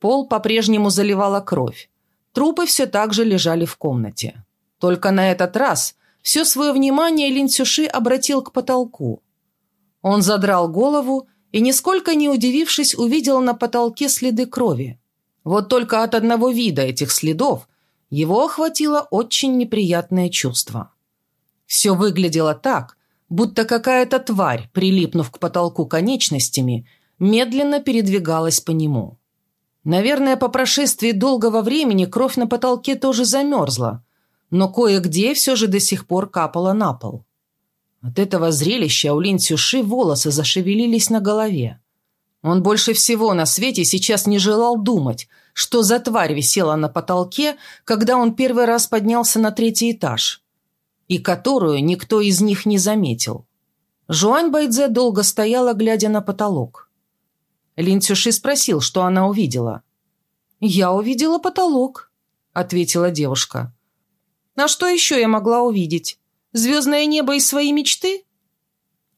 Пол по-прежнему заливала кровь. Трупы все так же лежали в комнате. Только на этот раз все свое внимание Лин Цюши обратил к потолку. Он задрал голову и, нисколько не удивившись, увидел на потолке следы крови. Вот только от одного вида этих следов его охватило очень неприятное чувство. Все выглядело так, будто какая-то тварь, прилипнув к потолку конечностями, медленно передвигалась по нему. Наверное, по прошествии долгого времени кровь на потолке тоже замерзла, но кое-где все же до сих пор капала на пол. От этого зрелища у Лин Цюши волосы зашевелились на голове. Он больше всего на свете сейчас не желал думать, что за тварь висела на потолке, когда он первый раз поднялся на третий этаж, и которую никто из них не заметил. Жуань Байдзе долго стояла, глядя на потолок. Лин Цюши спросил, что она увидела. «Я увидела потолок», — ответила девушка. А что еще я могла увидеть? Звездное небо и свои мечты?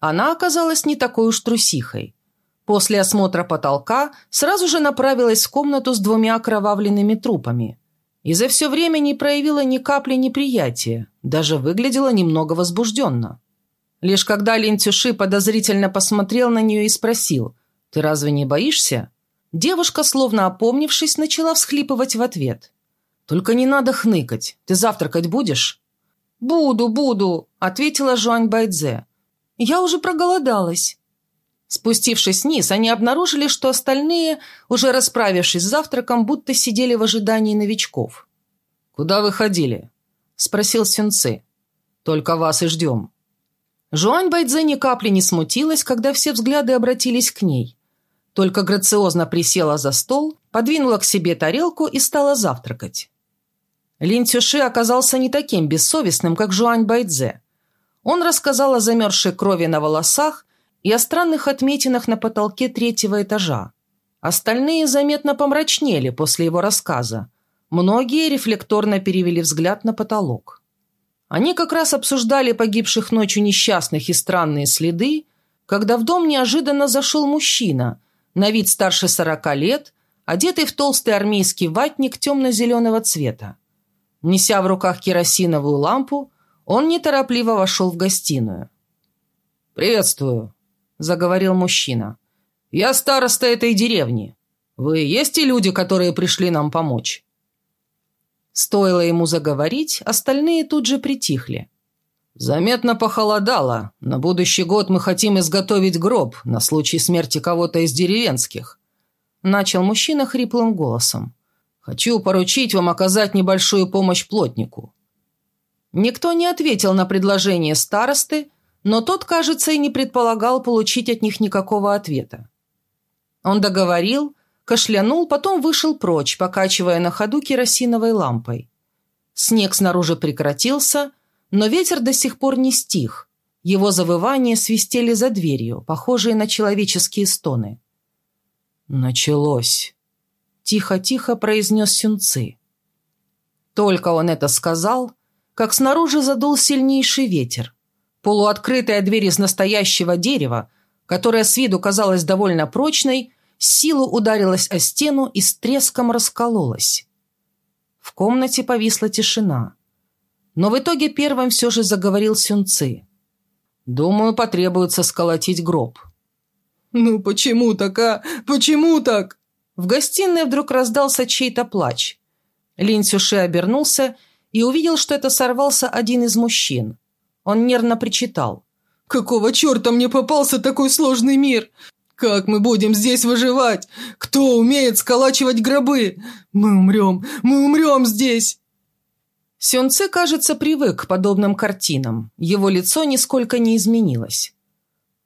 Она оказалась не такой уж трусихой. После осмотра потолка сразу же направилась в комнату с двумя окровавленными трупами. И за все время не проявила ни капли неприятия, даже выглядела немного возбужденно. Лишь когда Лин Цюши подозрительно посмотрел на нее и спросил, «Ты разве не боишься?» Девушка, словно опомнившись, начала всхлипывать в ответ. «Только не надо хныкать. Ты завтракать будешь?» «Буду, буду», — ответила Жуань Байдзе. «Я уже проголодалась». Спустившись вниз, они обнаружили, что остальные, уже расправившись с завтраком, будто сидели в ожидании новичков. «Куда вы ходили?» – спросил Сюнцы. «Только вас и ждем». Жуань Байдзе ни капли не смутилась, когда все взгляды обратились к ней. Только грациозно присела за стол, подвинула к себе тарелку и стала завтракать. Лин Цюши оказался не таким бессовестным, как Жуань Байдзе. Он рассказал о замерзшей крови на волосах и о странных отметинах на потолке третьего этажа. Остальные заметно помрачнели после его рассказа. Многие рефлекторно перевели взгляд на потолок. Они как раз обсуждали погибших ночью несчастных и странные следы, когда в дом неожиданно зашел мужчина, на вид старше сорока лет, одетый в толстый армейский ватник темно-зеленого цвета. Неся в руках керосиновую лампу, он неторопливо вошел в гостиную. «Приветствую», — заговорил мужчина. «Я староста этой деревни. Вы есть те люди, которые пришли нам помочь?» Стоило ему заговорить, остальные тут же притихли. «Заметно похолодало. На будущий год мы хотим изготовить гроб на случай смерти кого-то из деревенских», — начал мужчина хриплым голосом. Хочу поручить вам оказать небольшую помощь плотнику». Никто не ответил на предложение старосты, но тот, кажется, и не предполагал получить от них никакого ответа. Он договорил, кашлянул, потом вышел прочь, покачивая на ходу керосиновой лампой. Снег снаружи прекратился, но ветер до сих пор не стих. Его завывания свистели за дверью, похожие на человеческие стоны. «Началось!» – тихо-тихо произнес Сюнцы. Только он это сказал, как снаружи задул сильнейший ветер. Полуоткрытая дверь из настоящего дерева, которая с виду казалась довольно прочной, силу ударилась о стену и с треском раскололась. В комнате повисла тишина. Но в итоге первым все же заговорил Сюнцы. «Думаю, потребуется сколотить гроб». «Ну почему так, а? Почему так?» В гостиной вдруг раздался чей-то плач. Лин Сюши обернулся и увидел, что это сорвался один из мужчин. Он нервно причитал. «Какого черта мне попался такой сложный мир? Как мы будем здесь выживать? Кто умеет сколачивать гробы? Мы умрем, мы умрем здесь!» Сюнце, кажется, привык к подобным картинам. Его лицо нисколько не изменилось.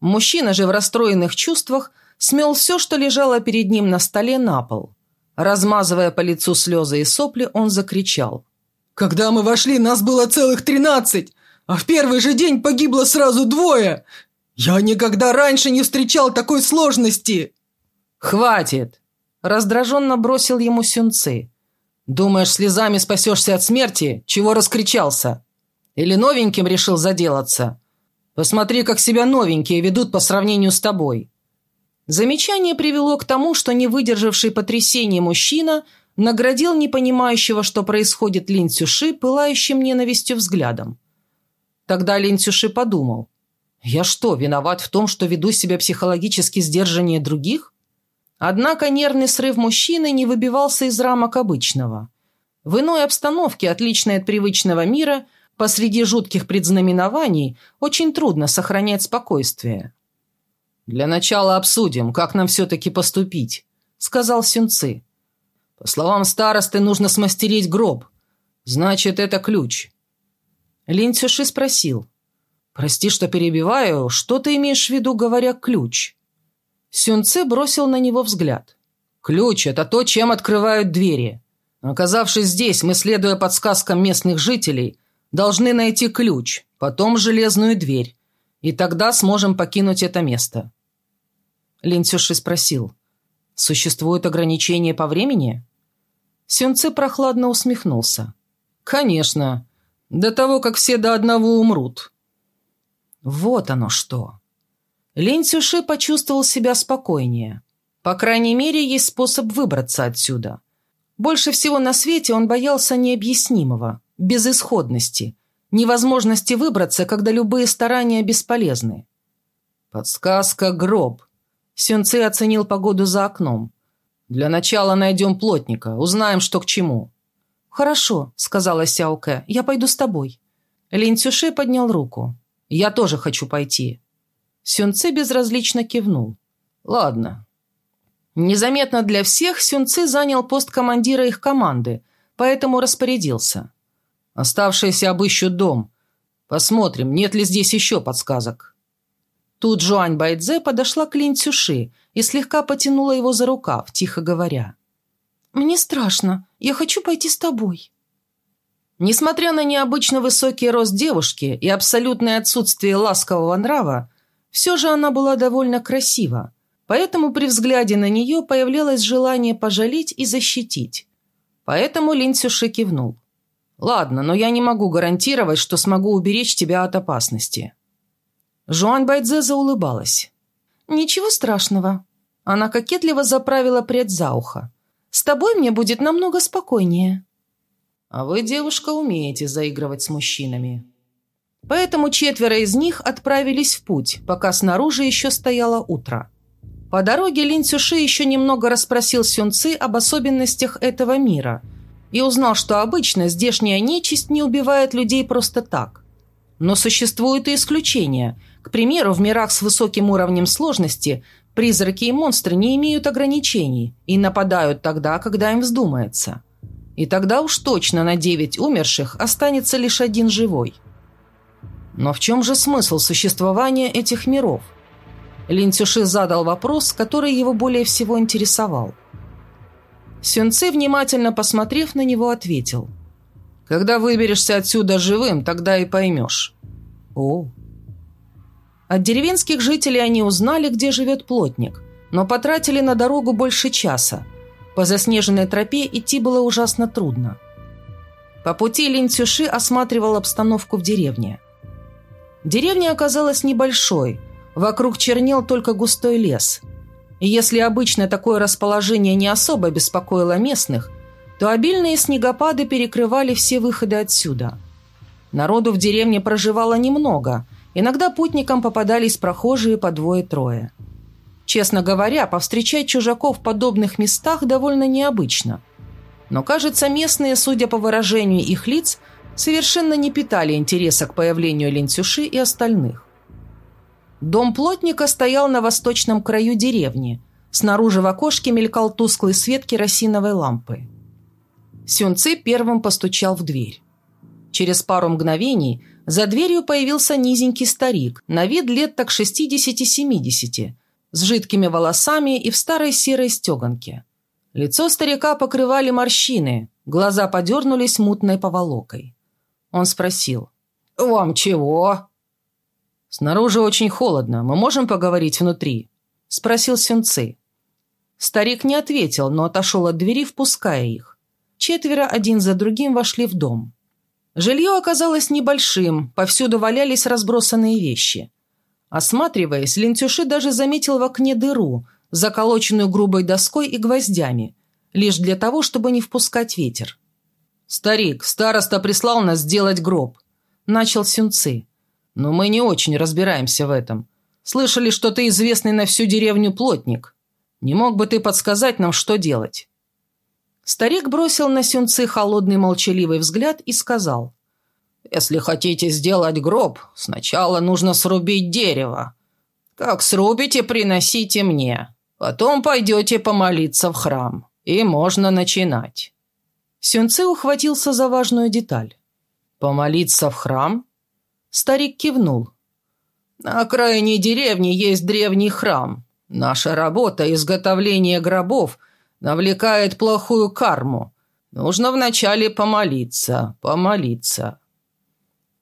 Мужчина же в расстроенных чувствах смел все, что лежало перед ним на столе, на пол. Размазывая по лицу слезы и сопли, он закричал. «Когда мы вошли, нас было целых тринадцать, а в первый же день погибло сразу двое! Я никогда раньше не встречал такой сложности!» «Хватит!» – раздраженно бросил ему Сюнцы. «Думаешь, слезами спасешься от смерти? Чего раскричался? Или новеньким решил заделаться? Посмотри, как себя новенькие ведут по сравнению с тобой. Замечание привело к тому, что не выдержавший потрясения мужчина наградил непонимающего, что происходит Лин Цюши, пылающим ненавистью взглядом. Тогда Лин Цюши подумал, «Я что, виноват в том, что веду себя психологически сдержаннее других?» Однако нервный срыв мужчины не выбивался из рамок обычного. В иной обстановке, отличной от привычного мира, посреди жутких предзнаменований, очень трудно сохранять спокойствие. «Для начала обсудим, как нам все-таки поступить», — сказал Сюнцы. «По словам старосты, нужно смастерить гроб. Значит, это ключ». Лин Цюши спросил. «Прости, что перебиваю. Что ты имеешь в виду, говоря «ключ»?» Сюнцы бросил на него взгляд. «Ключ — это то, чем открывают двери. Оказавшись здесь, мы, следуя подсказкам местных жителей, должны найти ключ, потом железную дверь, и тогда сможем покинуть это место». Лин Цюши спросил. «Существует ограничение по времени?» Сюнце прохладно усмехнулся. «Конечно. До того, как все до одного умрут». Вот оно что. Лин Цюши почувствовал себя спокойнее. По крайней мере, есть способ выбраться отсюда. Больше всего на свете он боялся необъяснимого, безысходности, невозможности выбраться, когда любые старания бесполезны. Подсказка «Гроб». Сюнцы оценил погоду за окном. «Для начала найдем плотника, узнаем, что к чему». «Хорошо», — сказала Сяоке, — «я пойду с тобой». Лин Цюши поднял руку. «Я тоже хочу пойти». Сюнцы безразлично кивнул. «Ладно». Незаметно для всех Сюнцы занял пост командира их команды, поэтому распорядился. Оставшиеся обыщут дом. Посмотрим, нет ли здесь еще подсказок». Тут Жуань Байдзе подошла к Лин Цюши и слегка потянула его за рукав, тихо говоря. «Мне страшно. Я хочу пойти с тобой». Несмотря на необычно высокий рост девушки и абсолютное отсутствие ласкового нрава, все же она была довольно красива, поэтому при взгляде на нее появлялось желание пожалеть и защитить. Поэтому Лин Цюши кивнул. «Ладно, но я не могу гарантировать, что смогу уберечь тебя от опасности». Жуан Байдзе заулыбалась. «Ничего страшного». Она кокетливо заправила прядь за ухо. «С тобой мне будет намного спокойнее». «А вы, девушка, умеете заигрывать с мужчинами». Поэтому четверо из них отправились в путь, пока снаружи еще стояло утро. По дороге Лин Цюши еще немного расспросил Сюнцы об особенностях этого мира – и узнал, что обычно здешняя нечисть не убивает людей просто так. Но существуют и исключения. К примеру, в мирах с высоким уровнем сложности призраки и монстры не имеют ограничений и нападают тогда, когда им вздумается. И тогда уж точно на девять умерших останется лишь один живой. Но в чем же смысл существования этих миров? Лин Цюши задал вопрос, который его более всего интересовал. Сюнцы, внимательно посмотрев на него, ответил. «Когда выберешься отсюда живым, тогда и поймешь». «О». От деревенских жителей они узнали, где живет плотник, но потратили на дорогу больше часа. По заснеженной тропе идти было ужасно трудно. По пути Лин Цюши осматривал обстановку в деревне. Деревня оказалась небольшой, вокруг чернел только густой лес. Если обычно такое расположение не особо беспокоило местных, то обильные снегопады перекрывали все выходы отсюда. Народу в деревне проживало немного, иногда путникам попадались прохожие по двое-трое. Честно говоря, повстречать чужаков в подобных местах довольно необычно. Но, кажется, местные, судя по выражению их лиц, совершенно не питали интереса к появлению Линцюши и остальных. Дом плотника стоял на восточном краю деревни. Снаружи в окошке мелькал тусклый свет керосиновой лампы. Сюнцы первым постучал в дверь. Через пару мгновений за дверью появился низенький старик, на вид лет так 60-70, с жидкими волосами и в старой серой стеганке. Лицо старика покрывали морщины, глаза подернулись мутной поволокой. Он спросил. «Вам чего?» «Снаружи очень холодно. Мы можем поговорить внутри?» Спросил Сюнцы. Старик не ответил, но отошел от двери, впуская их. Четверо один за другим вошли в дом. Жилье оказалось небольшим, повсюду валялись разбросанные вещи. Осматриваясь, Лентюши даже заметил в окне дыру, заколоченную грубой доской и гвоздями, лишь для того, чтобы не впускать ветер. «Старик, староста прислал нас сделать гроб», – начал Сюнцы. «Но мы не очень разбираемся в этом. Слышали, что ты известный на всю деревню плотник. Не мог бы ты подсказать нам, что делать?» Старик бросил на Сюнцы холодный молчаливый взгляд и сказал. «Если хотите сделать гроб, сначала нужно срубить дерево. Как срубите, приносите мне. Потом пойдете помолиться в храм, и можно начинать». Сюнце ухватился за важную деталь. «Помолиться в храм?» Старик кивнул. «На окраине деревни есть древний храм. Наша работа – изготовление гробов – навлекает плохую карму. Нужно вначале помолиться, помолиться».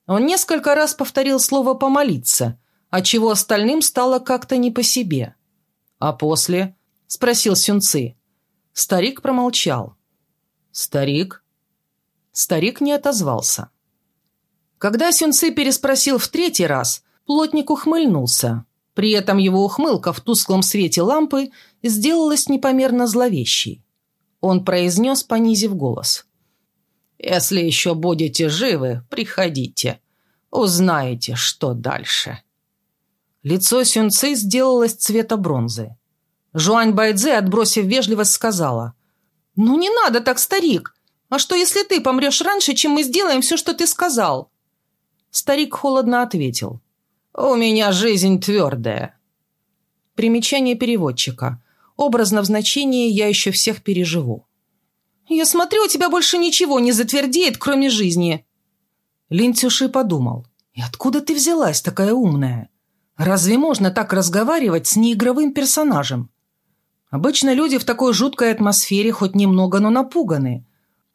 Он несколько раз повторил слово «помолиться», отчего остальным стало как-то не по себе. «А после?» – спросил Сюнцы. Старик промолчал. «Старик?» Старик не отозвался. Когда Сюнцы переспросил в третий раз, плотник ухмыльнулся. При этом его ухмылка в тусклом свете лампы сделалась непомерно зловещей. Он произнес, понизив голос. «Если еще будете живы, приходите. Узнаете, что дальше». Лицо Сюнцы сделалось цвета бронзы. Жуань Байдзе, отбросив вежливость, сказала. «Ну не надо так, старик! А что, если ты помрешь раньше, чем мы сделаем все, что ты сказал?» Старик холодно ответил. «У меня жизнь твердая». Примечание переводчика. Образно в значении «я еще всех переживу». «Я смотрю, у тебя больше ничего не затвердеет, кроме жизни». Лин Цюши подумал. «И откуда ты взялась такая умная? Разве можно так разговаривать с неигровым персонажем? Обычно люди в такой жуткой атмосфере хоть немного, но напуганы.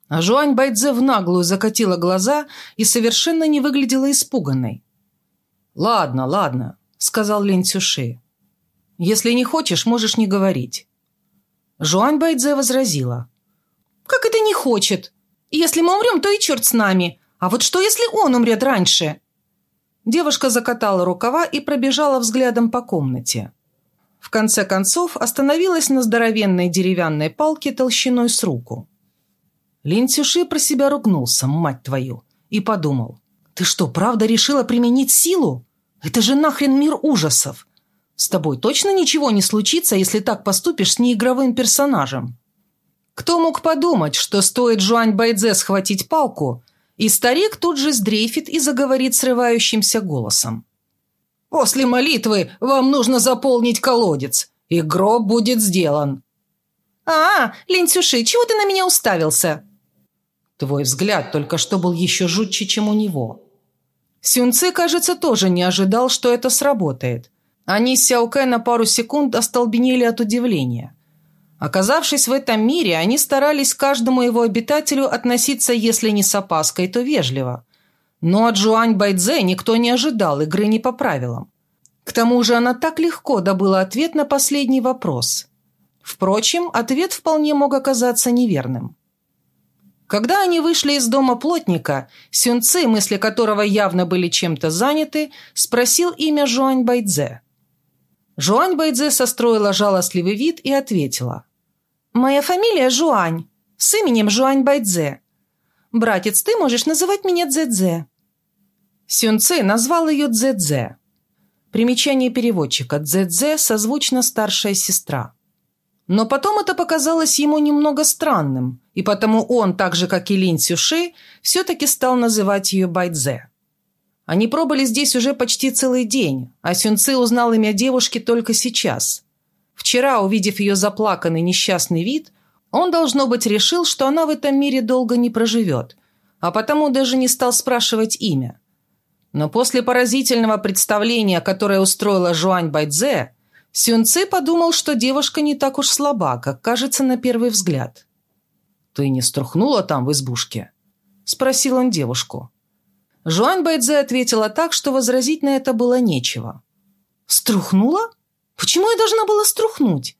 А Жуань Байдзе в наглую закатила глаза и совершенно не выглядела испуганной. «Ладно, ладно», — сказал Лин Цюши. «Если не хочешь, можешь не говорить». Жуань Байдзе возразила. «Как это не хочет? Если мы умрем, то и черт с нами. А вот что, если он умрет раньше?» Девушка закатала рукава и пробежала взглядом по комнате. В конце концов остановилась на здоровенной деревянной палке толщиной с руку. Лин Цюши про себя ругнулся, мать твою, и подумал. «Ты что, правда решила применить силу? Это же нахрен мир ужасов! С тобой точно ничего не случится, если так поступишь с неигровым персонажем?» Кто мог подумать, что стоит Жуань Байдзе схватить палку, и старик тут же сдрейфит и заговорит срывающимся голосом. «После молитвы вам нужно заполнить колодец, и гроб будет сделан». «А, Лин Цюши, чего ты на меня уставился?» Твой взгляд только что был еще жутче, чем у него. Сюнцы, кажется, тоже не ожидал, что это сработает. Они с Сяокэ на пару секунд остолбенели от удивления. Оказавшись в этом мире, они старались каждому его обитателю относиться, если не с опаской, то вежливо. Но от Жуань Байдзе никто не ожидал игры не по правилам. К тому же она так легко добыла ответ на последний вопрос. Впрочем, ответ вполне мог оказаться неверным. Когда они вышли из дома плотника, Сюнцы, мысли которого явно были чем-то заняты, спросил имя Жуань Байдзе. Жуань Байдзе состроила жалостливый вид и ответила. «Моя фамилия Жуань, с именем Жуань Байдзе. Братец, ты можешь называть меня Цзэцзэ». Сюнцы назвал ее Цзэцзэ. Примечание переводчика Цзэцзэ созвучно старшая сестра. Но потом это показалось ему немного странным, и потому он, так же как и Лин Сюши, все-таки стал называть ее Байдзе. Они пробыли здесь уже почти целый день, а Сюнцы узнал имя девушки только сейчас. Вчера, увидев ее заплаканный несчастный вид, он, должно быть, решил, что она в этом мире долго не проживет, а потому даже не стал спрашивать имя. Но после поразительного представления, которое устроила Жуань Байдзе, Сюнцы подумал, что девушка не так уж слаба, как кажется на первый взгляд. «Ты не струхнула там в избушке?» – спросил он девушку. Жуань Байдзе ответила так, что возразить на это было нечего. «Струхнула? Почему я должна была струхнуть?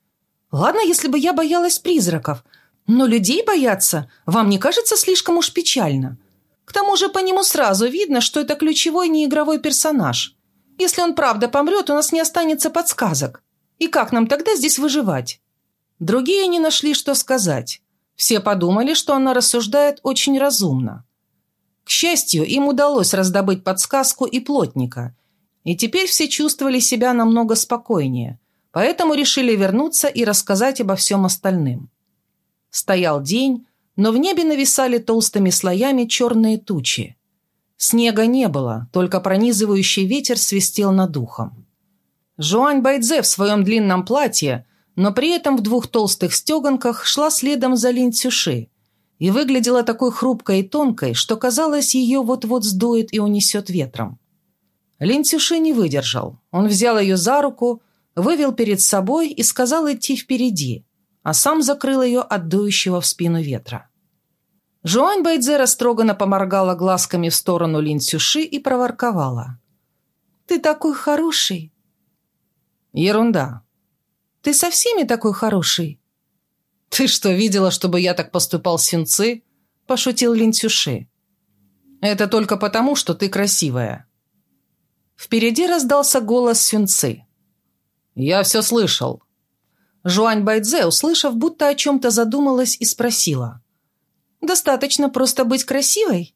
Ладно, если бы я боялась призраков, но людей бояться вам не кажется слишком уж печально? К тому же по нему сразу видно, что это ключевой неигровой персонаж. Если он правда помрет, у нас не останется подсказок. И как нам тогда здесь выживать?» Другие не нашли, что сказать. Все подумали, что она рассуждает очень разумно. К счастью, им удалось раздобыть подсказку и плотника, и теперь все чувствовали себя намного спокойнее, поэтому решили вернуться и рассказать обо всем остальным. Стоял день, но в небе нависали толстыми слоями черные тучи. Снега не было, только пронизывающий ветер свистел над духом. Жуань Байдзе в своем длинном платье, но при этом в двух толстых стеганках шла следом за Лин Цюши, и выглядела такой хрупкой и тонкой, что казалось, ее вот-вот сдует и унесет ветром. Лин Цюши не выдержал. Он взял ее за руку, вывел перед собой и сказал идти впереди, а сам закрыл ее от дующего в спину ветра. Жуань Байдзе растроганно поморгала глазками в сторону Лин Цюши и проворковала. «Ты такой хороший!» «Ерунда!» «Ты со всеми такой хороший?» «Ты что, видела, чтобы я так поступал с Сюнцы?» – пошутил Лин Цюши. «Это только потому, что ты красивая». Впереди раздался голос Сюнцы. «Я все слышал». Жуань Байдзе, услышав, будто о чем-то задумалась и спросила. «Достаточно просто быть красивой?»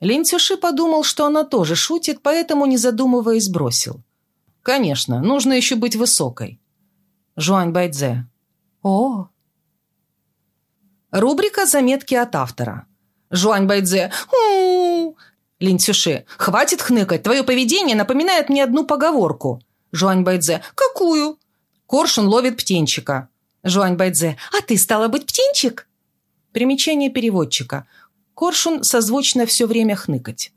Лин Цюши подумал, что она тоже шутит, поэтому, не задумываясь, бросил. «Конечно, нужно еще быть высокой». Жуань Байдзе. О. Рубрика «Заметки от автора». Жуань Байдзе. у Лин Цюши. Хватит хныкать, твое поведение напоминает мне одну поговорку. Жуань Байдзе. Какую? Коршун ловит птенчика. Жуань Байдзе. А ты стала быть птенчик? Примечание переводчика. Коршун созвучно все время хныкать.